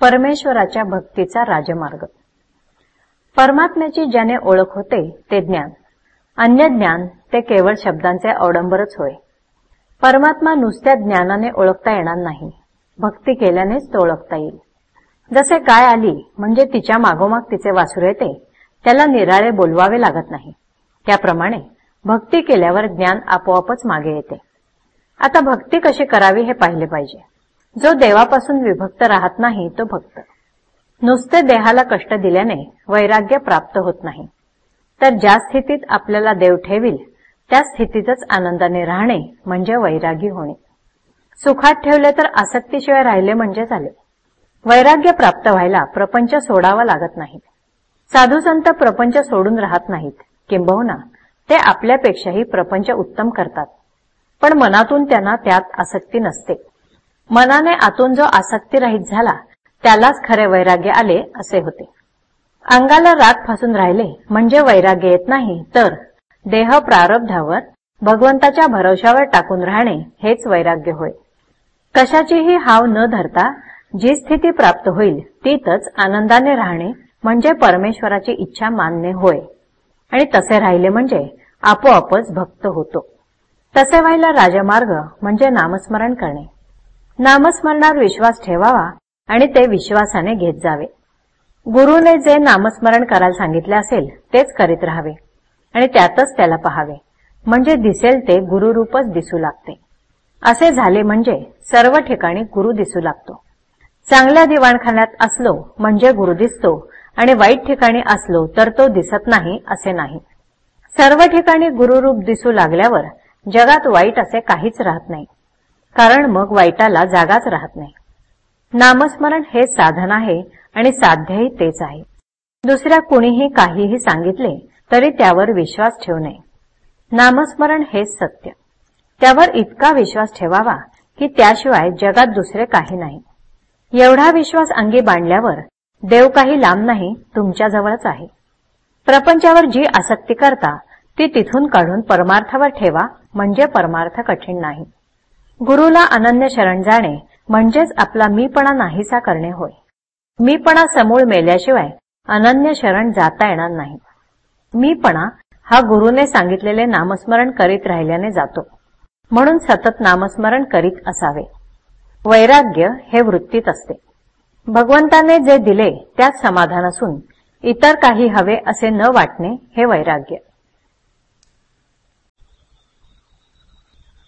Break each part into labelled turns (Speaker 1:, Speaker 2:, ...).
Speaker 1: परमेश्वराच्या भक्तीचा राजमार्ग. परमात्म्याची ज्याने ओळख होते ते ज्ञान. अन्य ज्ञान ते केवळ शब्दांचे अवडंबरच होय. परमात्मा नुसत्या ज्ञानाने ओळखता येणार नाही. भक्ती केल्यानेच तो ओळखता येईल. जसे गाय आली म्हणजे तिच्या मागोमाग तिचे वासुर येते त्याला निराळे बोलवावे लागत नाही. त्याप्रमाणे भक्ती केल्यावर ज्ञान आपोआपच मागे येते. आता भक्ती कशी करावी हे पाहिले पाहिजे. जो देवापासून विभक्त राहत नाही तो भक्त. नुसते देहाला कष्ट दिल्याने वैराग्य प्राप्त होत नाही. तर ज्या स्थितीत आपल्याला देव ठेवील त्या स्थितीतच आनंदाने राहणे म्हणजे वैरागी होणे. सुखात ठेवले तर आसक्तीशिवाय राहिले म्हणजे झाले वैराग्य प्राप्त व्हायला प्रपंच सोडावा लागत नाही. साधू संत प्रपंच सोडून राहत नाहीत किंबहुना ते आपल्यापेक्षाही प्रपंच उत्तम करतात. पण मनातून त्यांना त्यात आसक्ती नसते. मनाने आतून जो आसक्तीरहित झाला त्यालाच खरे वैराग्य आले असे होते. अंगाला राग फासून राहिले म्हणजे वैराग्य येत नाही तर देह प्रारब्धावर भगवंताच्या भरोशावर टाकून राहणे हेच वैराग्य होय. कशाचीही हाव न धरता जी स्थिती प्राप्त होईल तीतच आनंदाने राहणे म्हणजे परमेश्वराची इच्छा मानणे होय. आणि तसे राहिले म्हणजे आपोआपच भक्त होतो. तसे व्हायला राजमार्ग म्हणजे नामस्मरण करणे. नामस्मरणावर विश्वास ठेवावा आणि ते विश्वासाने घेत जावे. गुरुने जे नामस्मरण करायला सांगितले असेल तेच करीत राहावे आणि त्यातच त्याला पहावे. म्हणजे दिसेल ते गुरुरूपच दिसू लागते. असे झाले म्हणजे सर्व ठिकाणी गुरु दिसू लागतो. चांगल्या दिवाणखान्यात असलो म्हणजे गुरु दिसतो आणि वाईट ठिकाणी असलो तर तो दिसत नाही असे नाही. सर्व ठिकाणी गुरुरूप दिसू लागल्यावर जगात वाईट असे काहीच राहत नाही. कारण मग वाईटाला जागाच राहत नाही. नामस्मरण हे साधन आहे आणि साध्यही तेच आहे. दुसऱ्या कुणीही काहीही सांगितले तरी त्यावर विश्वास ठेवू नये. नामस्मरण हेच सत्य. त्यावर इतका विश्वास ठेवावा की त्याशिवाय जगात दुसरे काही नाही. एवढा विश्वास अंगी बांधल्यावर देव काही लांब नाही तुमच्याजवळच आहे. प्रपंचावर जी आसक्ती करता ती तिथून काढून परमार्थावर ठेवा म्हणजे परमार्थ कठीण नाही. गुरुला अनन्य शरण जाणे म्हणजेच आपला मीपणा नाहीसा करणे होय. मीपणा समूळ मेल्याशिवाय अनन्य शरण जाता येणार नाही. मीपणा हा गुरुने सांगितलेले नामस्मरण करीत राहिल्याने जातो. म्हणून सतत नामस्मरण करीत असावे. वैराग्य हे वृत्तीत असते. भगवंताने जे दिले त्यात समाधान असून इतर काही हवे असे न वाटणे हे वैराग्य.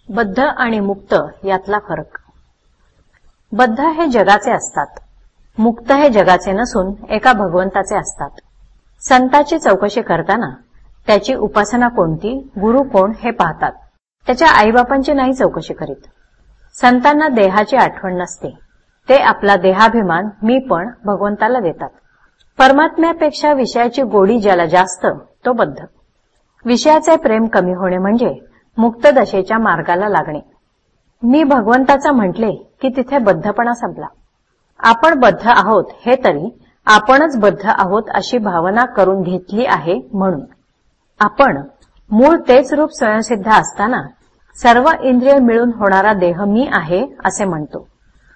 Speaker 1: बद्ध आणि मुक्त यातला फरक. बद्ध हे जगाचे असतात. मुक्त हे जगाचे नसून एका भगवंताचे असतात. संताची चौकशी करताना त्याची उपासना कोणती गुरु कोण हे पाहतात. त्याच्या आईबापांची नाही चौकशी करीत. संतांना देहाची आठवण नसते. ते आपला देहाभिमान मी पण भगवंताला देतात. परमात्म्यापेक्षा विषयाची गोडी ज्याला जास्त तो बद्ध. विषयाचे प्रेम कमी होणे म्हणजे मुक्त दशेच्या मार्गाला लागणे. मी भगवंताचा म्हटले की तिथे बद्धपणा संपला. आपण बद्ध आहोत हे तरी आपणच बद्ध आहोत अशी भावना करून घेतली आहे म्हणून. आपण मूळ तेच रूप स्वयंसिद्ध असताना सर्व इंद्रिय मिळून होणारा देह मी आहे असे म्हणतो.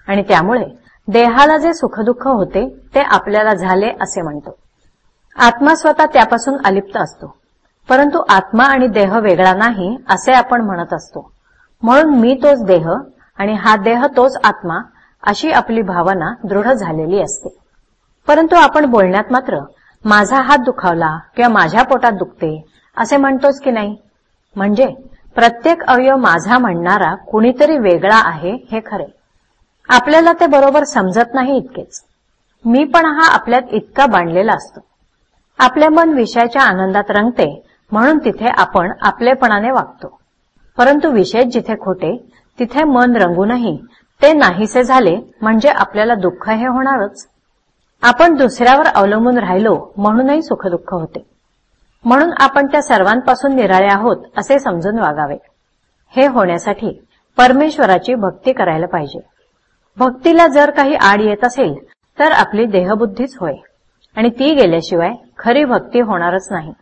Speaker 1: आणि त्यामुळे देहाला जे सुखदुःख होते ते आपल्याला झाले असे म्हणतो. आत्मा स्वतः त्यापासून अलिप्त असतो. परंतु आत्मा आणि देह वेगळा नाही असे आपण म्हणत असतो. म्हणून मी तोच देह आणि हा देह तोच आत्मा अशी आपली भावना दृढ झालेली असते. परंतु आपण बोलण्यात मात्र माझा हात दुखावला किंवा माझ्या पोटात दुखते असे म्हणतोच की नाही? म्हणजे प्रत्येक अवयव माझा म्हणणारा कुणीतरी वेगळा आहे हे खरे. आपल्याला ते बरोबर समजत नाही इतकेच. मी पण हा आपल्यात इतका बांधलेला असतो. आपले मन विषयाच्या आनंदात रंगते म्हणून तिथे आपण आपलेपणाने वागतो. परंतु विशेष जिथे खोटे तिथे मन रंगूनही ते नाहीसे झाले म्हणजे आपल्याला दुःख हे होणारच. आपण दुसऱ्यावर अवलंबून राहिलो म्हणूनही सुखदुःख होते. म्हणून आपण त्या सर्वांपासून निराळे आहोत असे समजून वागावे. हे होण्यासाठी परमेश्वराची भक्ती करायला पाहिजे. भक्तीला जर काही आड येत असेल तर आपली देहबुद्धीच होय. आणि ती गेल्याशिवाय खरी भक्ती होणारच नाही.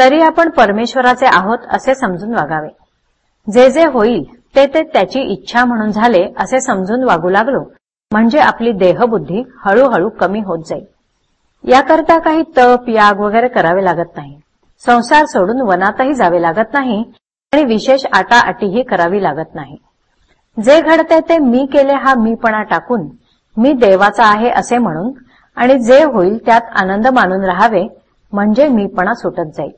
Speaker 1: तरी आपण परमेश्वराचे आहोत असे समजून वागावे. जे जे होईल ते ते त्याची इच्छा म्हणून झाले असे समजून वागू लागलो म्हणजे आपली देहबुद्धी हळूहळू कमी होत जाईल. याकरता काही तप याग वगैरे करावे लागत नाही. संसार सोडून वनातही जावे लागत नाही आणि विशेष आटाआटीही करावी लागत नाही. जे घडते ते मी केले हा मीपणा टाकून मी देवाचा आहे असे म्हणून आणि जे होईल त्यात आनंद मानून राहावे म्हणजे मीपणा सुटत जाईल.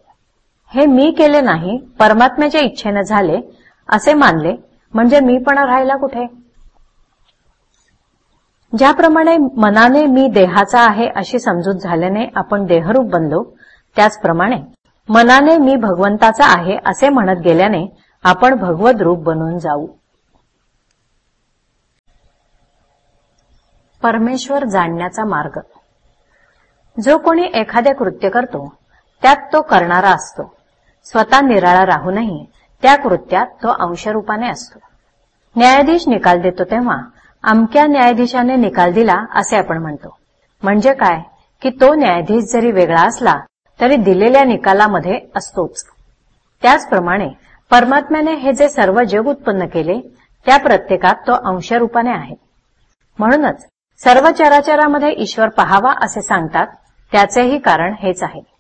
Speaker 1: हे मी केले नाही परमात्म्याच्या इच्छेने झाले असे मानले. म्हणजे मी पण राहिला कुठे? ज्याप्रमाणे मनाने मी देहाचा आहे अशी समजूत झाल्याने आपण देहरूप बनलो. त्याचप्रमाणे मनाने मी भगवंताचा आहे असे म्हणत गेल्याने आपण भगवत रूप बनून जाऊ. परमेश्वर जाणण्याचा मार्ग. जो कोणी एखादे कृत्य करतो त्यात तो करणारा असतो. स्वतः निराळा राहूनही त्या कृत्यात तो अंशरूपाने असतो. न्यायाधीश निकाल देतो तेव्हा अमक्या न्यायाधीशाने निकाल दिला असे आपण म्हणतो. म्हणजे काय? की तो न्यायाधीश जरी वेगळा असला तरी दिलेल्या निकालामध्ये असतोच. त्याचप्रमाणे परमात्म्याने हे जे सर्व जग उत्पन्न केले त्या प्रत्येकात तो अंशरूपाने आहे. म्हणूनच सर्व चराचरामध्ये ईश्वर पहावा असे सांगतात त्याचेही कारण हेच आहे.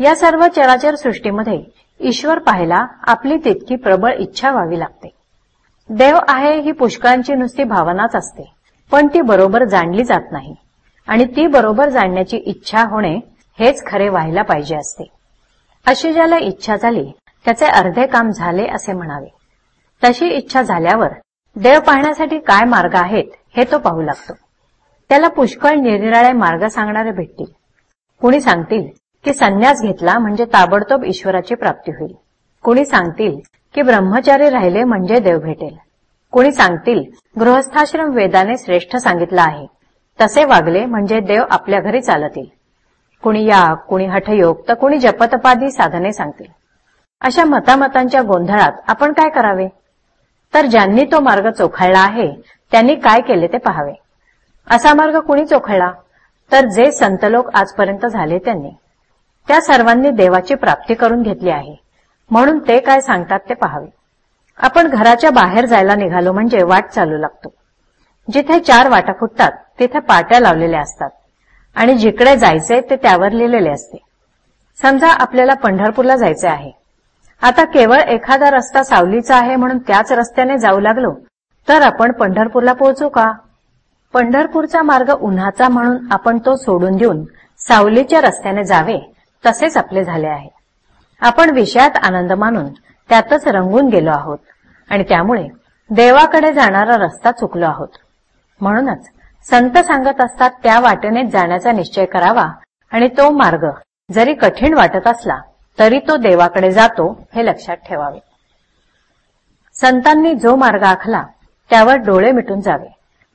Speaker 1: या सर्व चराचर सृष्टीमध्ये ईश्वर पाहायला आपली तितकी प्रबळ इच्छा व्हावी लागते. देव आहे ही पुष्कळांची नुसती भावनाच असते पण ती बरोबर जाणली जात नाही आणि ती बरोबर जाणण्याची इच्छा होणे हेच खरे व्हायला पाहिजे असते. अशी ज्याला इच्छा झाली त्याचे अर्धे काम झाले असे म्हणावे. तशी इच्छा झाल्यावर देव पाहण्यासाठी काय मार्ग आहेत हे तो पाहू लागतो. त्याला पुष्कळ निरनिराळे मार्ग सांगणारे भेटतील. कुणी सांगतील की संन्यास घेतला म्हणजे ताबडतोब ईश्वराची प्राप्ती होईल. कुणी सांगतील की ब्रह्मचारी राहिले म्हणजे देव भेटेल. कुणी सांगतील गृहस्थाश्रम वेदाने श्रेष्ठ सांगितलं आहे. तसे वागले म्हणजे देव आपल्या घरी चालतील. कुणी या कुणी हठयोग तर कुणी जपतपादी साधने सांगतील. अशा मतामतांच्या गोंधळात आपण काय करावे? तर ज्यांनी तो मार्ग चोखाळला आहे त्यांनी काय केले ते पहावे. असा मार्ग कुणी चोखळला? तर जे संतलोक आजपर्यंत झाले त्यांनी. त्या सर्वांनी देवाची प्राप्ती करून घेतली आहे. म्हणून ते काय सांगतात ते पहावे. आपण घराच्या बाहेर जायला निघालो म्हणजे वाट चालू लागतो. जिथे चार वाटा फुटतात तिथे पाट्या लावलेल्या असतात. आणि जिकडे जायचे ते त्यावर लिहिलेले असते. समजा आपल्याला पंढरपूरला जायचे आहे. आता केवळ एखादा रस्ता सावलीचा आहे म्हणून त्याच रस्त्याने जाऊ लागलो तर आपण पंढरपूरला पोहोचू का? पंढरपूरचा मार्ग उन्हाचा म्हणून आपण तो सोडून देऊन सावलीच्या रस्त्याने जावे तसेच आपले झाले आहे. आपण विषयात आनंद मानून त्यातच रंगून गेलो आहोत आणि त्यामुळे देवाकडे जाणारा रस्ता चुकलो आहोत. म्हणूनच संत सांगत असतात त्या वाटेनेच जाण्याचा निश्चय करावा आणि तो मार्ग जरी कठीण वाटत असला तरी तो देवाकडे जातो हे लक्षात ठेवावे. संतांनी जो मार्ग आखला त्यावर डोळे मिटून जावे.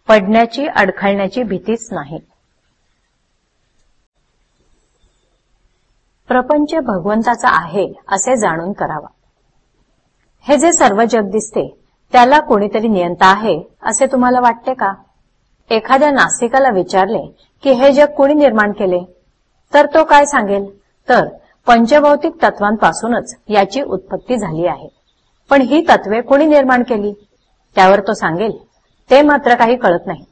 Speaker 1: पडण्याची अडखळण्याची भीतीच नाही. प्रपंच भगवंताचा आहे असे जाणून करावा. हे जे सर्व जग दिसते त्याला कोणीतरी नियंता आहे असे तुम्हाला वाटते का? एखाद्या नास्तिकाला विचारले की हे जग कोणी निर्माण केले? तर तो काय सांगेल? तर पंचभौतिक तत्वांपासूनच याची उत्पत्ती झाली आहे. पण ही तत्वे कोणी निर्माण केली? त्यावर तो सांगेल ते मात्र काही कळत नाही.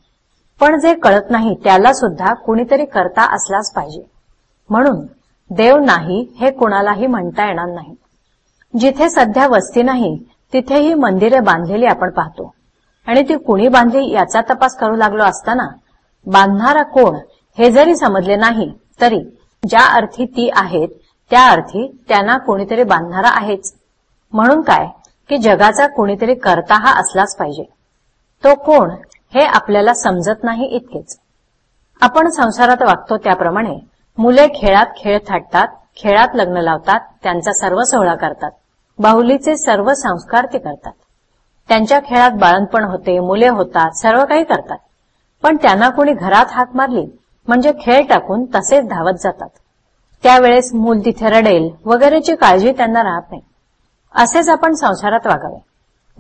Speaker 1: पण जे कळत नाही त्याला सुद्धा कुणीतरी करता असलाच पाहिजे. म्हणून देव नाही हे कुणालाही म्हणता येणार नाही. जिथे सध्या वस्ती नाही तिथेही मंदिरे बांधलेली आपण पाहतो. आणि ती कुणी बांधली याचा तपास करू लागलो असताना बांधणारा कोण हे जरी समजले नाही तरी ज्या अर्थी ती आहेत त्या अर्थी त्यांना कोणीतरी बांधणारा आहेच. म्हणून काय? की जगाचा कोणीतरी करता हा असलाच पाहिजे. तो कोण हे आपल्याला समजत नाही इतकेच. आपण संसारात वागतो त्याप्रमाणे मुले खेळात खेळ थाटतात खेळात लग्न लावतात त्यांचा सर्व सोहळा करतात. बाहुलीचे सर्व संस्कार ते करतात. त्यांच्या खेळात बाळणपण होते मुले होतात सर्व काही करतात. पण त्यांना कोणी घरात हाक मारली म्हणजे खेळ टाकून तसेच धावत जातात. त्यावेळेस मूल तिथे रडेल वगैरेची काळजी त्यांना राहत नाही. असेच आपण संसारात वागावे.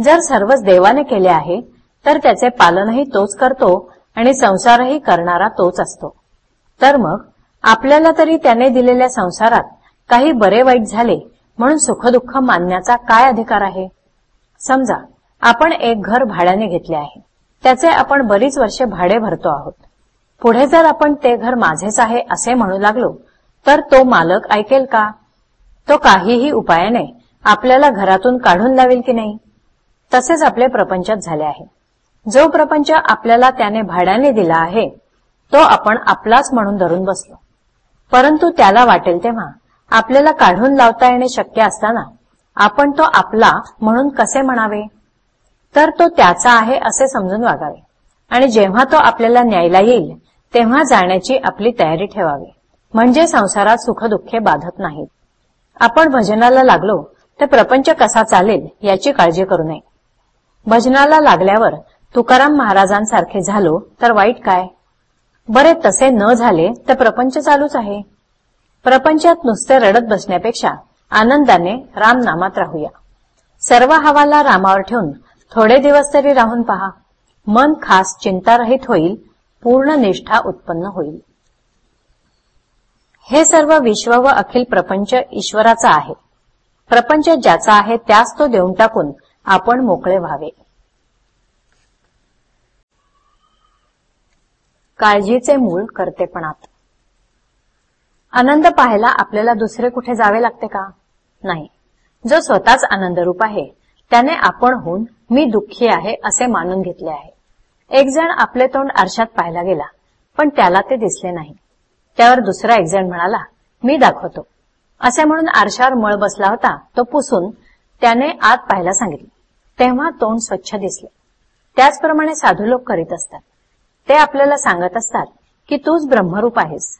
Speaker 1: जर सर्वच देवाने केले आहे तर त्याचे पालनही तोच करतो आणि संसारही करणारा तोच असतो. तर मग आपल्याला तरी त्याने दिलेल्या संसारात काही बरे वाईट झाले म्हणून सुखदुःख मानण्याचा काय अधिकार आहे? समजा आपण एक घर भाड्याने घेतले आहे. त्याचे आपण बरीच वर्षे भाडे भरतो आहोत. पुढे जर आपण ते घर माझेच आहे असे म्हणू लागलो तर तो मालक ऐकेल का? तो काहीही उपायाने आपल्याला घरातून काढून लावेल की नाही? तसेच आपले प्रपंचात झाले आहे. जो प्रपंच आपल्याला त्याने भाड्याने दिला आहे तो आपण आपलाच म्हणून धरून बसलो. परंतु त्याला वाटेल तेव्हा. आपल्याला काढून लावता येणे शक्य असताना आपण तो आपला म्हणून कसे म्हणावे? तर तो त्याचा आहे असे समजून वागावे. आणि जेव्हा तो आपल्याला न्यायला येईल तेव्हा जाण्याची आपली तयारी ठेवावी. म्हणजे संसारात सुखदुःखे बाधत नाहीत. आपण भजनाला लागलो तर प्रपंच कसा चालेल याची काळजी करू नये. भजनाला लागल्यावर तुकाराम महाराजांसारखे झालो तर वाईट काय? बरे तसे न झाले तर प्रपंच चालूच आहे. प्रपंचात नुसते रडत बसण्यापेक्षा आनंदाने रामनामात राहूया. सर्व हवाला रामावर ठेवून थोडे दिवस तरी राहून पहा. मन खास चिंतारहित होईल पूर्ण निष्ठा उत्पन्न होईल. हे सर्व विश्व व अखिल प्रपंच ईश्वराचा आहे. प्रपंच ज्याचा आहे त्यास तो देऊन टाकून आपण मोकळे व्हावे. काळजीचे मूळ करतेपणात. आनंद पाहायला आपल्याला दुसरे कुठे जावे लागते का? नाही. जो स्वतःच आनंदरूप आहे त्याने आपण होऊन मी दुःखी आहे असे मानून घेतले आहे. एक जण आपले तोंड आरशात पाहायला गेला पण त्याला ते दिसले नाही. त्यावर दुसरा एक जण म्हणाला मी दाखवतो. असे म्हणून आरशावर मळ बसला होता तो पुसून त्याने आत पाहायला सांगितले. तेव्हा तोंड स्वच्छ दिसले. त्याचप्रमाणे साधू लोक करीत असतात. ते आपल्याला सांगत असतात की तूच ब्रह्मरूप आहेस.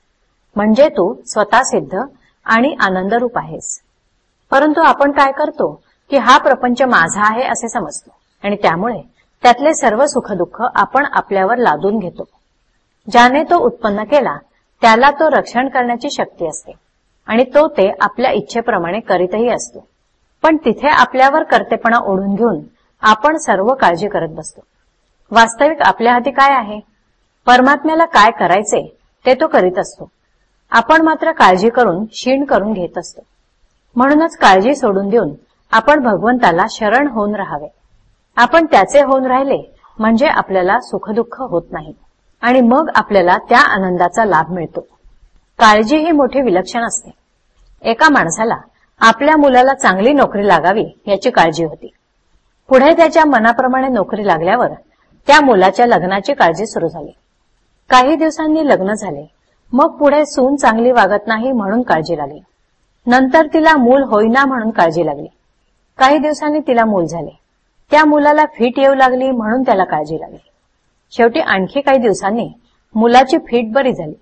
Speaker 1: म्हणजे तू स्वतः सिद्ध आणि आनंदरूप आहेस. परंतु आपण काय करतो की हा प्रपंच माझा आहे असे समजतो. आणि त्यामुळे त्यातले सर्व सुखदुःख आपण आपल्यावर लादून घेतो. ज्याने तो उत्पन्न केला त्याला तो रक्षण करण्याची शक्ती असते. आणि तो ते आपल्या इच्छेप्रमाणे करीतही असतो. पण तिथे आपल्यावर कर्तेपणा ओढून घेऊन आपण सर्व काळजी करत बसतो. वास्तविक आपल्या हाती काय आहे? परमात्म्याला काय करायचे ते तो करीत असतो. आपण मात्र काळजी करून क्षीण करून घेत असतो. म्हणूनच काळजी सोडून देऊन आपण भगवंताला शरण होऊन राहावे. आपण त्याचे होऊन राहिले म्हणजे आपल्याला सुखदुःख होत नाही. आणि मग आपल्याला त्या आनंदाचा लाभ मिळतो. काळजी ही मोठी विलक्षण असते. एका माणसाला आपल्या मुलाला चांगली नोकरी लागावी याची काळजी होती. पुढे त्याच्या मनाप्रमाणे नोकरी लागल्यावर त्या मुलाच्या लग्नाची काळजी सुरू झाली. काही दिवसांनी लग्न झाले. मग पुढे सून चांगली वागत नाही म्हणून काळजी लागली. नंतर तिला मूल होईना म्हणून काळजी लागली. काही दिवसांनी तिला मूल झाले. त्या मुलाला फिट येऊ लागली म्हणून त्याला काळजी लागली. शेवटी आणखी काही दिवसांनी मुलाची फिट बरी झाली.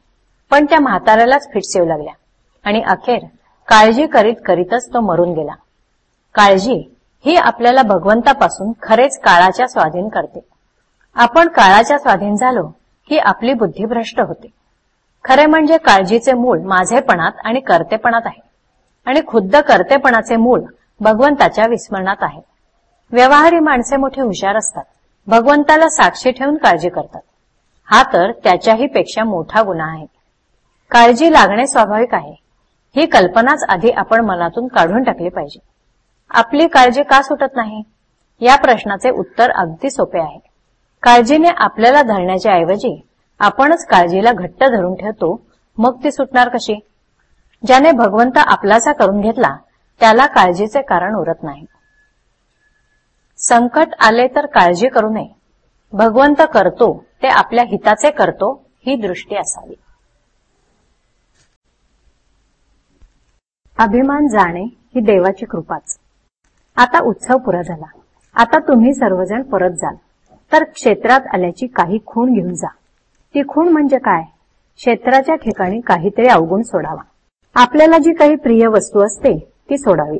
Speaker 1: पण त्या म्हाताऱ्यालाच फिट्स येऊ लागल्या. आणि अखेर काळजी करीत करीतच तो मरून गेला. काळजी ही आपल्याला भगवंतापासून खरेच काळाच्या स्वाधीन करते. आपण काळाच्या स्वाधीन झालो ही आपली बुद्धी भ्रष्ट होते. खरे म्हणजे काळजीचे मूळ माझेपणात आणि कर्तेपणात आहे. आणि खुद्द कर्तेपणाचे मूळ भगवंताच्या विस्मरणात आहे. व्यवहारी माणसे मोठी हुशार असतात. भगवंताला साक्षी ठेवून काळजी करतात. हा तर त्याच्याही पेक्षा मोठा गुन्हा आहे. काळजी लागणे स्वाभाविक आहे. ही कल्पनाच आधी आपण मनातून काढून टाकली पाहिजे. आपली काळजी का सुटत नाही? या प्रश्नाचे उत्तर अगदी सोपे आहे. काळजीने आपल्याला धरण्याच्या ऐवजी आपणच काळजीला घट्ट धरून ठेवतो मग ती सुटणार कशी? ज्याने भगवंत आपलासा करून घेतला त्याला काळजीचे कारण उरत नाही. संकट आले तर काळजी करू नये. भगवंत करतो ते आपल्या हिताचे करतो ही दृष्टी असावी. अभिमान जाणे ही देवाची कृपाच. आता उत्सव पुरा झाला. आता तुम्ही सर्वजण परत जाल. तर क्षेत्रात आल्याची काही खूण घेऊन जा. ती खूण म्हणजे काय? क्षेत्राच्या ठिकाणी काहीतरी अवगुण सोडावा. आपल्याला जी काही प्रिय वस्तू असते ती सोडावी.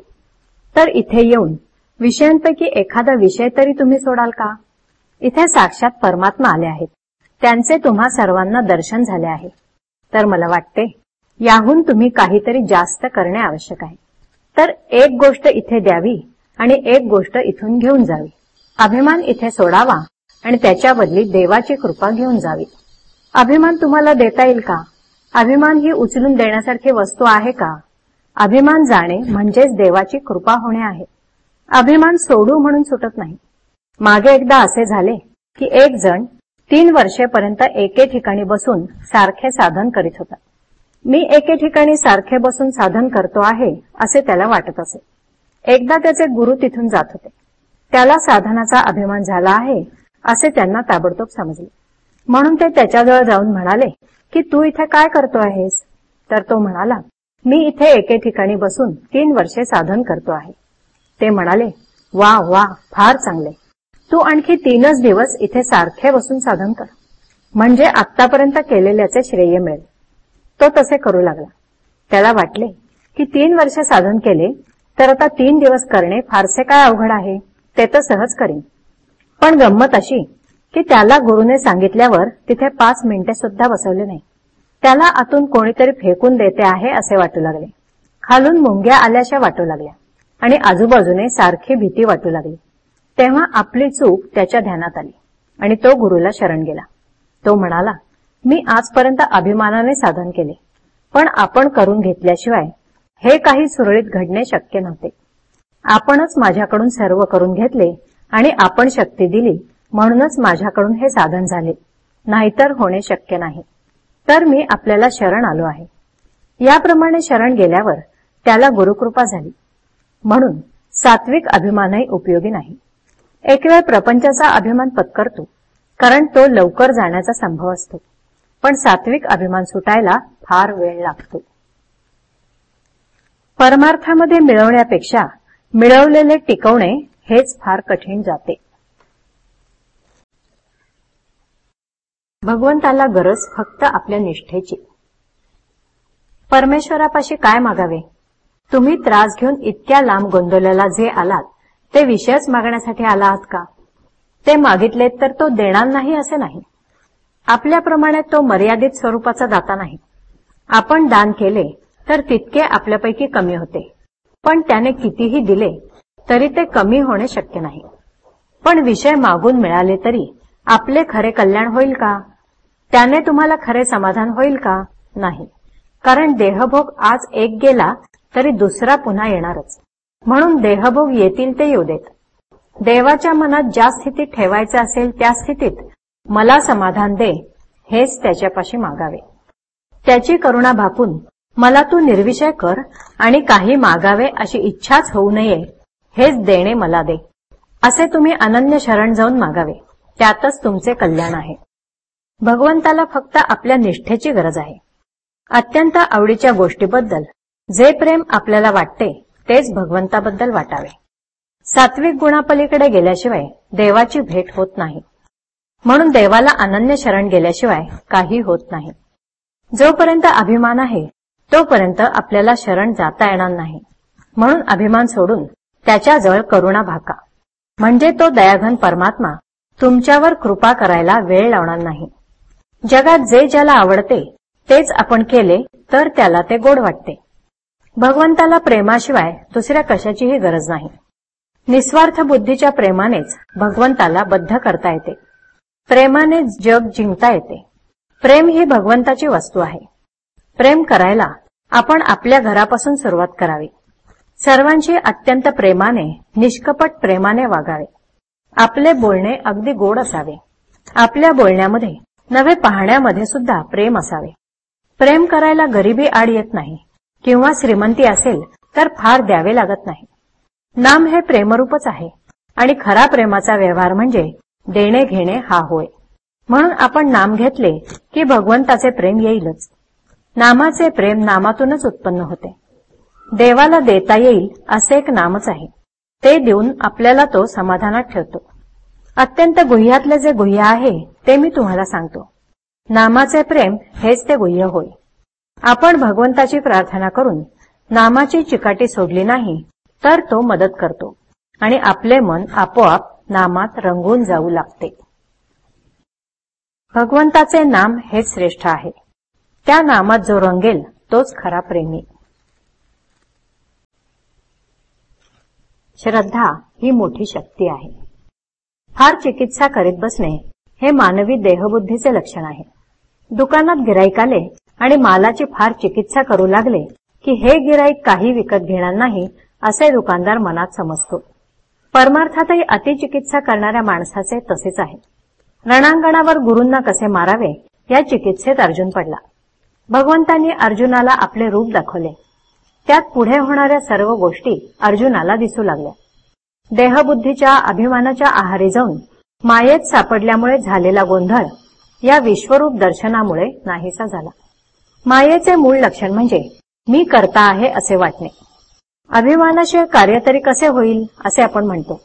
Speaker 1: तर इथे येऊन विषयांपैकी एखादा विषय तरी तुम्ही सोडाल का? इथे साक्षात परमात्मा आले आहेत. त्यांचे तुम्हा सर्वांना दर्शन झाले आहे. तर मला वाटते याहून तुम्ही काहीतरी जास्त करणे आवश्यक आहे. तर एक गोष्ट इथे द्यावी आणि एक गोष्ट इथून घेऊन जावी. अभिमान इथे सोडावा आणि त्याच्या बदली देवाची कृपा घेऊन जावी. अभिमान तुम्हाला देता येईल का? अभिमान ही उचलून देण्यासारखी वस्तू आहे का? अभिमान जाणे म्हणजेच देवाची कृपा होणे आहे. अभिमान सोडू म्हणून सुटत नाही. मागे एकदा असे झाले की एक जण तीन वर्षेपर्यंत एके ठिकाणी बसून सारखे साधन करीत होता. मी एके ठिकाणी सारखे बसून साधन करतो आहे असे त्याला वाटत असे. एकदा त्याचे गुरु तिथून जात होते. त्याला साधनाचा अभिमान झाला आहे असे त्यांना ताबडतोब समजले. म्हणून ते त्याच्याजवळ जाऊन म्हणाले की तू इथे काय करतो आहेस? तर तो म्हणाला मी इथे एके ठिकाणी बसून तीन वर्षे साधन करतो आहे. ते म्हणाले वा वा फार चांगले. तू आणखी तीनच दिवस इथे सारखे बसून साधन कर. म्हणजे आतापर्यंत केलेल्याचे श्रेय मिळेल. तो तसे करू लागला. त्याला वाटले की तीन वर्ष साधन केले तर आता तीन दिवस करणे फारसे काय अवघड आहे? ते तर सहज करीन. पण गंमत अशी की त्याला गुरुने सांगितल्यावर तिथे पाच मिनिटे सुद्धा बसवले नाही. त्याला आतून कोणीतरी फेकून देते आहे असे वाटू लागले. खालून मुंग्या आल्याशा वाटू लागल्या आणि आजूबाजूने सारखी भीती वाटू लागली. तेव्हा आपली चूक त्याच्या ध्यानात आली आणि तो गुरुला शरण गेला. तो म्हणाला मी आजपर्यंत अभिमानाने साधन केले पण आपण करून घेतल्याशिवाय हे काही सुरळीत घडणे शक्य नव्हते. आपणच माझ्याकडून सर्व करून घेतले आणि आपण शक्ती दिली म्हणूनच माझ्याकडून हे साधन झाले. नाहीतर होणे शक्य नाही. तर मी आपल्याला शरण आलो आहे. याप्रमाणे शरण गेल्यावर त्याला गुरुकृपा झाली. म्हणून सात्विक अभिमानही उपयोगी नाही. एक वेळ प्रपंचाचा अभिमान पत्करतो कारण तो लवकर जाण्याचा संभव असतो. पण सात्विक अभिमान सुटायला फार वेळ लागतो. परमार्थामध्ये मिळवण्यापेक्षा मिळवलेले टिकवणे हेच फार कठीण जाते. भगवंताला गरज फक्त आपल्या निष्ठेची. परमेश्वरापाशी काय मागावे? तुम्ही त्रास घेऊन इतक्या लांब गोंदवल्याला जे आलात ते विषयच मागण्यासाठी आला आहात का? ते मागितले तर तो देणार नाही असे नाही. आपल्याप्रमाणे तो मर्यादित स्वरूपाचा दाता नाही. आपण दान केले तर तितके आपल्यापैकी कमी होते. पण त्याने कितीही दिले तरी ते कमी होणे शक्य नाही. पण विषय मागून मिळाले तरी आपले खरे कल्याण होईल का? त्याने तुम्हाला खरे समाधान होईल का? नाही. कारण देहभोग आज एक गेला तरी दुसरा पुन्हा येणारच. म्हणून देहभोग येतील ते येऊ देत. देवाच्या मनात ज्या स्थितीत ठेवायचे असेल त्या स्थितीत मला समाधान दे हेच त्याच्यापाशी मागावे. त्याची करुणा भापून मला तू निर्विषय कर आणि काही मागावे अशी इच्छाच होऊ नये हेच देणे मला दे. असे तुम्ही अनन्य शरण जाऊन मागावे. त्यातच तुमचे कल्याण आहे. भगवंताला फक्त आपल्या निष्ठेची गरज आहे. अत्यंत आवडीच्या गोष्टीबद्दल जे प्रेम आपल्याला वाटते तेच भगवंताबद्दल वाटावे. सात्विक गुणापलीकडे गेल्याशिवाय देवाची भेट होत नाही. म्हणून देवाला अनन्य शरण गेल्याशिवाय काही होत नाही. जोपर्यंत अभिमान आहे तोपर्यंत आपल्याला शरण जाता येणार नाही. म्हणून अभिमान सोडून त्याच्याजवळ करुणा भाका. म्हणजे तो दयाघन परमात्मा तुमच्यावर कृपा करायला वेळ लावणार नाही. जगात जे ज्याला आवडते तेच आपण केले तर त्याला ते गोड वाटते. भगवंताला प्रेमाशिवाय दुसऱ्या कशाचीही गरज नाही. निस्वार्थ बुद्धीच्या प्रेमानेच भगवंताला बद्ध करता येते. प्रेमाने जग जिंकता येते. प्रेम ही भगवंताची वस्तू आहे. प्रेम करायला आपण आपल्या घरापासून सुरुवात करावी. सर्वांशी अत्यंत प्रेमाने निष्कपट प्रेमाने वागावे. आपले बोलणे अगदी गोड असावे. आपल्या बोलण्यामध्ये नवे पाहण्यामध्ये सुद्धा प्रेम असावे. प्रेम करायला गरिबी आड येत नाही. किंवा श्रीमंती असेल तर फार द्यावे लागत नाही. नाम हे प्रेमरूपच आहे. आणि खरा प्रेमाचा व्यवहार म्हणजे देणे घेणे हा होय. म्हणून आपण नाम घेतले की भगवंताचे प्रेम येईलच. नामाचे प्रेम नामातूनच उत्पन्न होते. देवाला देता येईल असे एक नामच आहे. ते देऊन आपल्याला तो समाधानात ठेवतो. अत्यंत गुह्यातले जे गुह्य आहे ते मी तुम्हाला सांगतो. नामाचे प्रेम हेच ते गुह्य होय. आपण भगवंताची प्रार्थना करून नामाची चिकाटी सोडली नाही तर तो मदत करतो. आणि आपले मन आपोआप नामात रंगून जाऊ लागते. भगवंताचे नाम हेच श्रेष्ठ आहे. त्या नामात जो रंगेल तोच खरा प्रेमी. श्रद्धा ही मोठी शक्ती आहे. फार चिकित्सा करीत बसणे हे मानवी देहबुद्धीचे लक्षण आहे. दुकानात गिराईक आले आणि मालाची फार चिकित्सा करू लागले की हे गिराईक काही विकत घेणार नाही असे दुकानदार मनात समजतो. परमार्थातही अतिचिकित्सा करणाऱ्या माणसाचे तसेच आहे. रणांगणावर गुरूंना कसे मारावे या चिकित्सेत अर्जुन पडला. भगवंतांनी अर्जुनाला आपले रूप दाखवले. त्यात पुढे होणाऱ्या सर्व गोष्टी अर्जुनाला दिसू लागल्या. देहबुद्धीच्या अभिमानाच्या आहारी जाऊन मायेत सापडल्यामुळे झालेला गोंधळ या विश्वरूप दर्शनामुळे नाहीसा झाला. मायेचे मूळ लक्षण म्हणजे मी करता आहे असे वाटणे. अभिमानाशिवाय कार्य तरी कसे होईल असे आपण म्हणतो.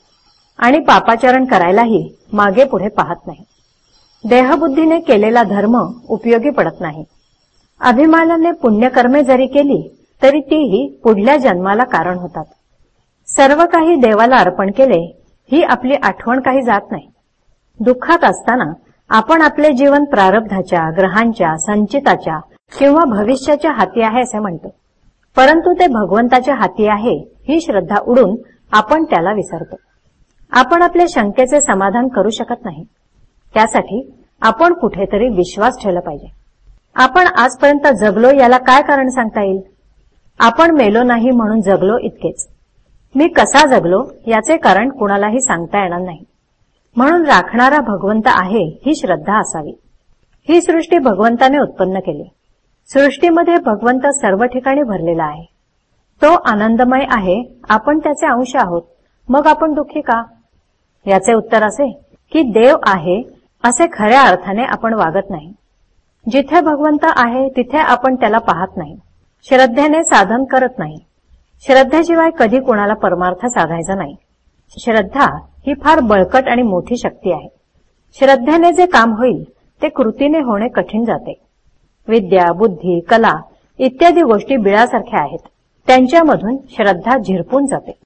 Speaker 1: आणि पापाचरण करायलाही मागे पुढे पाहत नाही. देहबुद्धीने केलेला धर्म उपयोगी पडत नाही. अभिमानाने पुण्यकर्मे जरी केली तरी तीही पुढल्या जन्माला कारण होतात. सर्व काही देवाला अर्पण केले ही आपली आठवण काही जात नाही. दुःखात असताना आपण आपले जीवन प्रारब्धाच्या ग्रहांच्या संचिताच्या किंवा भविष्याच्या हाती आहे असे म्हणतो. परंतु ते भगवंताच्या हाती आहे ही श्रद्धा उडून आपण त्याला विसरतो. आपण आपल्या शंकेचे समाधान करू शकत नाही. त्यासाठी आपण कुठेतरी विश्वास ठेवला पाहिजे. आपण आजपर्यंत जगलो याला काय कारण सांगता येईल? आपण मेलो नाही म्हणून जगलो इतकेच. मी कसा जगलो याचे कारण कुणालाही सांगता येणार नाही. म्हणून राखणारा भगवंत आहे ही श्रद्धा असावी. ही सृष्टी भगवंताने उत्पन्न केली. सृष्टीमध्ये भगवंत सर्व ठिकाणी भरलेला आहे. तो आनंदमय आहे आपण त्याचे अंश आहोत. मग आपण दुःखी का? याचे उत्तर असे की देव आहे असे खऱ्या अर्थाने आपण वागत नाही. जिथे भगवंत आहे तिथे आपण त्याला पाहत नाही. श्रद्धेने साधन करत नाही. श्रद्धेशिवाय कधी कोणाला परमार्थ साधायचा नाही. श्रद्धा ही फार बळकट आणि मोठी शक्ती आहे. श्रद्धेने जे काम होईल ते कृतीने होणे कठीण जाते. विद्या बुद्धी कला इत्यादी गोष्टी बिळासारख्या आहेत. त्यांच्यामधून श्रद्धा झिरपून जाते.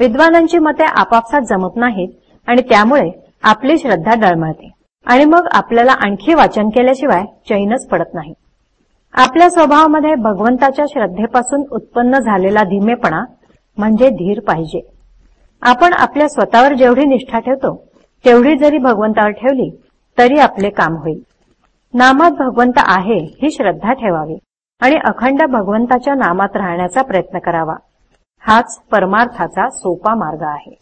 Speaker 1: विद्वानांची मते आपापसात जमत नाहीत आणि त्यामुळे आपली श्रद्धा डळमळते. आणि मग आपल्याला आणखी वाचन केल्याशिवाय चैनच पडत नाही. आपल्या स्वभावामध्ये भगवंताच्या श्रद्धेपासून उत्पन्न झालेला धीमेपणा म्हणजे धीर पाहिजे. आपण आपल्या स्वतःवर जेवढी निष्ठा ठेवतो तेवढी जरी भगवंतावर ठेवली तरी आपले काम होईल. नामात भगवंत आहे ही श्रद्धा ठेवावी आणि अखंड भगवंताच्या नामात राहण्याचा प्रयत्न करावा. हाच परमार्थाचा सोपा मार्ग आहे.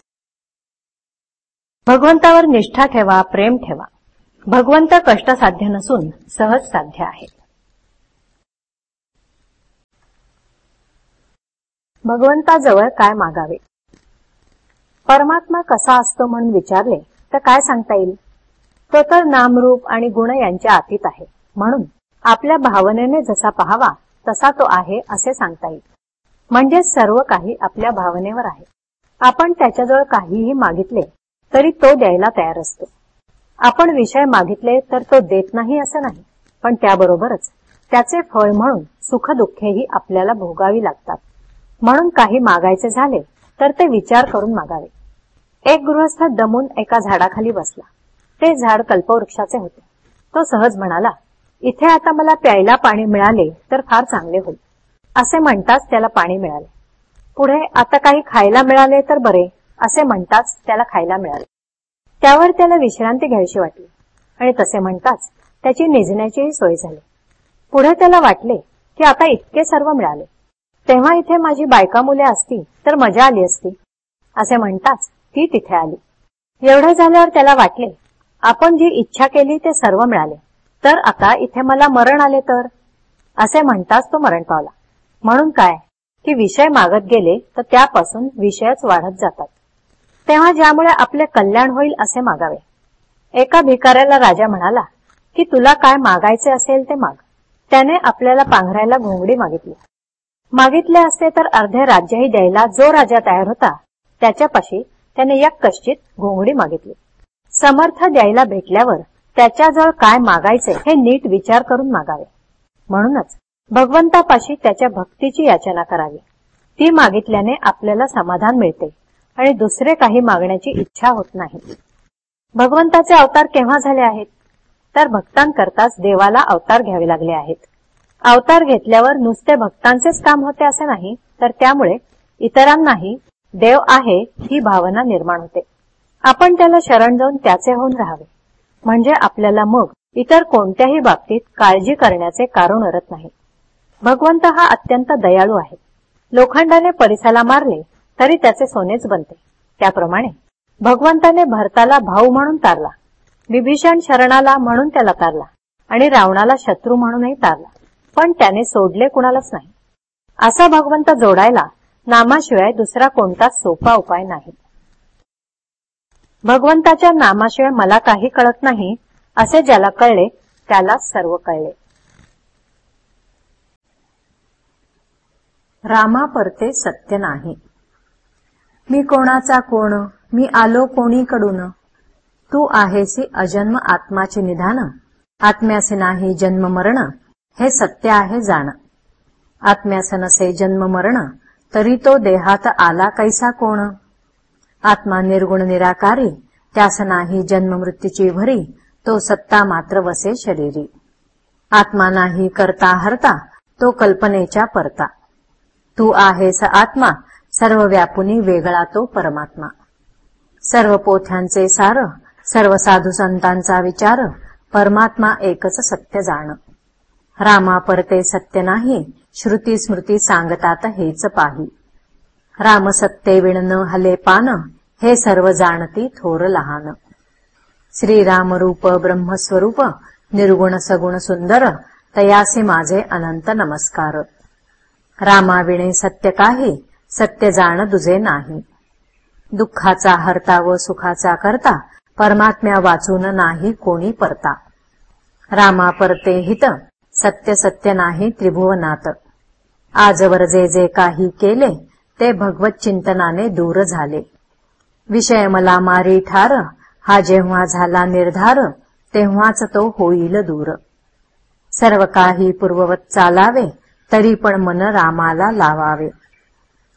Speaker 1: भगवंतावर निष्ठा ठेवा प्रेम ठेवा. भगवंत कष्टसाध्य नसून सहज साध्य आहे. भगवंताजवळ काय मागावे? परमात्मा कसा असतो म्हणून विचारले तर काय सांगता येईल? तो तर नामरूप आणि गुण यांच्या आतीत आहे. म्हणून आपल्या भावनेने जसा पाहावा तसा तो आहे असे सांगता येईल. म्हणजे सर्व काही आपल्या भावनेवर आहे. आपण त्याच्याजवळ काहीही मागितले तरी तो द्यायला तयार असतो. आपण विषय मागितले तर तो देत नाही असं नाही. पण त्याबरोबरच त्याचे फळ म्हणून सुखदुःखेही आपल्याला भोगावी लागतात. म्हणून काही मागायचे झाले तर ते विचार करून मागावे. एक गृहस्थ दमून एका झाडाखाली बसला. ते झाड कल्पवृक्षाचे होते. तो सहज म्हणाला इथे आता मला प्यायला पाणी मिळाले तर फार चांगले होईल. असे म्हणताच त्याला पाणी मिळाले. पुढे आता काही खायला मिळाले तर बरे असे म्हणताच त्याला खायला मिळाले. त्यावर त्याला विश्रांती घ्यायची वाटली. आणि तसे म्हणताच त्याची निजण्याचीही सोय झाली. पुढे त्याला वाटले की आता इतके सर्व मिळाले. तेव्हा इथे माझी बायका मुले असती तर मजा आली असती. असे म्हणताच ती तिथे आली. एवढे झाल्यावर त्याला वाटले आपण जी इच्छा केली ते सर्व मिळाले. तर आता इथे मला मरण आले तर? असे म्हणताच तो मरण पावला. म्हणून काय? की विषय मागत गेले तर त्यापासून विषयच वाढत जातात. तेव्हा ज्यामुळे आपले कल्याण होईल असे मागावे. एका भिकाऱ्याला राजा म्हणाला की तुला काय मागायचे असेल ते माग. त्याने आपल्याला पांघरायला घोंगडी मागितली. मागितले असते तर अर्धे राज्यही द्यायला जो राजा तयार होता त्याच्यापाशी त्याने एक कश्चित घोंगडी मागितली. समर्थ द्यायला भेटल्यावर त्याच्याजवळ काय मागायचे हे नीट विचार करून मागावे. म्हणूनच भगवंतापाशी त्याच्या भक्तीची याचना करावी. ती मागितल्याने आपल्याला समाधान मिळते आणि दुसरे काही मागण्याची इच्छा होत नाही. भगवंताचे अवतार केव्हा झाले आहेत? तर भक्तांकरताच देवाला अवतार घ्यावे लागले आहेत. अवतार घेतल्यावर नुसते भक्तांचेच काम होते असे नाही तर त्यामुळे इतरांनाही देव आहे ही भावना निर्माण होते. आपण त्याला शरण जाऊन त्याचे होऊन राहावे. म्हणजे आपल्याला मग इतर कोणत्याही बाबतीत काळजी करण्याचे कारण उरत नाही. भगवंत हा अत्यंत दयाळू आहे. लोखंडाने परिसाला मारले तरी त्याचे सोनेच बनते. त्याप्रमाणे भगवंताने भरताला भाऊ म्हणून तारला विभीषण शरणाला म्हणून त्याला तारला आणि रावणाला शत्रू म्हणूनही तारला. पण त्याने सोडले कुणालाच नाही. असा भगवंत जोडायला नामाशिवाय दुसरा कोणताच सोपा उपाय नाही. भगवंताच्या नामाशिवाय मला काही कळत नाही असे ज्याला कळले त्याला सर्व कळले. रामा परते सत्य नाही. मी कोणाचा कोण मी आलो कोणीकडून? तू आहेसी अजन्म आत्माचे निधान. आत्म्याचे नाही जन्म मरण. हे सत्य आहे जाण. आत्म्यास नसे जन्म मरण तरी तो देहात आला कैसा कोण? आत्मा निर्गुण निराकारी त्यास नाही जन्म मृत्यूची भरी तो सत्ता मात्र वसे शरीरी. आत्मा नाही करता हरता तो कल्पनेच्या परता. तू आहेस आत्मा सर्व व्यापुनी वेगळा तो परमात्मा. सर्व पोथ्यांचे सार सर्व साधू संतांचा विचार परमात्मा एकच सत्य जाण. रामा परते सत्य नाही श्रुती स्मृती सांगतात हेच पाही. राम सत्ते विण न हले पान हे सर्व जाणती थोर लहान. श्रीराम रूप ब्रह्मस्वरूप निर्गुण सगुण सुंदर तयासे माझे अनंत नमस्कार. रामाविणे सत्य काही सत्य जाण दुजे नाही. दुःखाचा हरता व सुखाचा करता परमात्म्या वाचून नाही कोणी परता. रामा परते हित सत्य सत्य नाही त्रिभुवनात. आजवर जे जे काही केले ते भगवत चिंतनाने दूर झाले. विषय मला मारी ठार हा जेव्हा झाला निर्धार तेव्हाच तो होईल दूर. सर्व काही पूर्ववत चालावे तरी पण मन रामाला लावावे.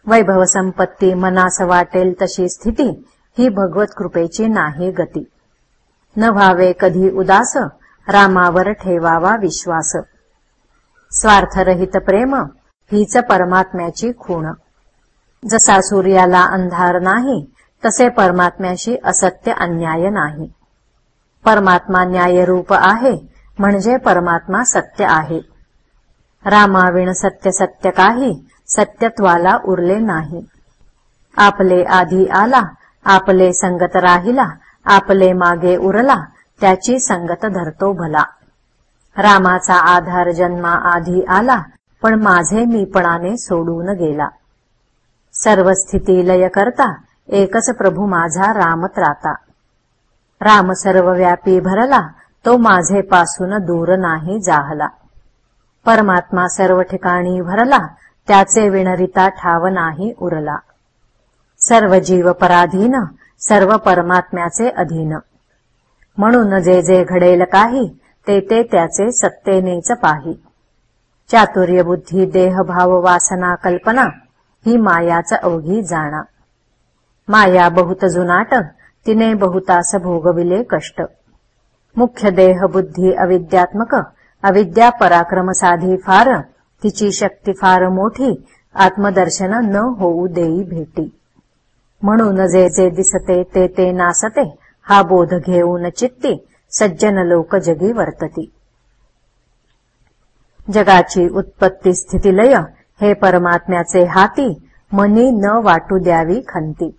Speaker 1: वैभव संपत्ती मनास वाटेल तशी स्थिती ही भगवत कृपेची नाही गती. न व्हावे कधी उदास रामावर ठेवावा विश्वास. स्वार्थरहित प्रेम हीच परमात्म्याची खूण. जसा सूर्याला अंधार नाही तसे परमात्म्याशी असत्य अन्याय नाही. परमात्मा न्यायरूप आहे म्हणजे परमात्मा सत्य आहे. रामाविण सत्य सत्य काही सत्यत्वाला उरले नाही. आपले आधी आला आपले संगत राहिला आपले मागे उरला त्याची संगत धरतो भला. रामाचा आधार जन्मा आधी आला पण माझे मीपणाने सोडून गेला. सर्व स्थिती लय करता एकच प्रभू माझा राम त्राता राम सर्वव्यापी भरला तो माझे पासून दूर नाही जाहला. परमात्मा सर्व ठिकाणी भरला त्याचे विणरिता ठाव नाही उरला. सर्व जीव पराधीन सर्व परमात्म्याचे अधीन. म्हणून जे जे घडेल काही ते ते त्याचे सत्तेनेच पाही. चातुर्य बुद्धी देह भाव वासना कल्पना ही मायाच अवघी जाणा. माया बहुत जुनाट तिने बहुतास भोगविले कष्ट. मुख्य देह बुद्धी अविद्यात्मक अविद्या पराक्रम साधी फार तिची शक्ती फार मोठी आत्मदर्शन न होऊ देई भेटी. म्हणून जे जे दिसते ते ते नासते हा बोध घेऊन चित्ती सज्जन लोक जगी वर्तती. जगाची उत्पत्ती स्थितीलय हे परमात्म्याचे हाती मनी न वाटू द्यावी खंती.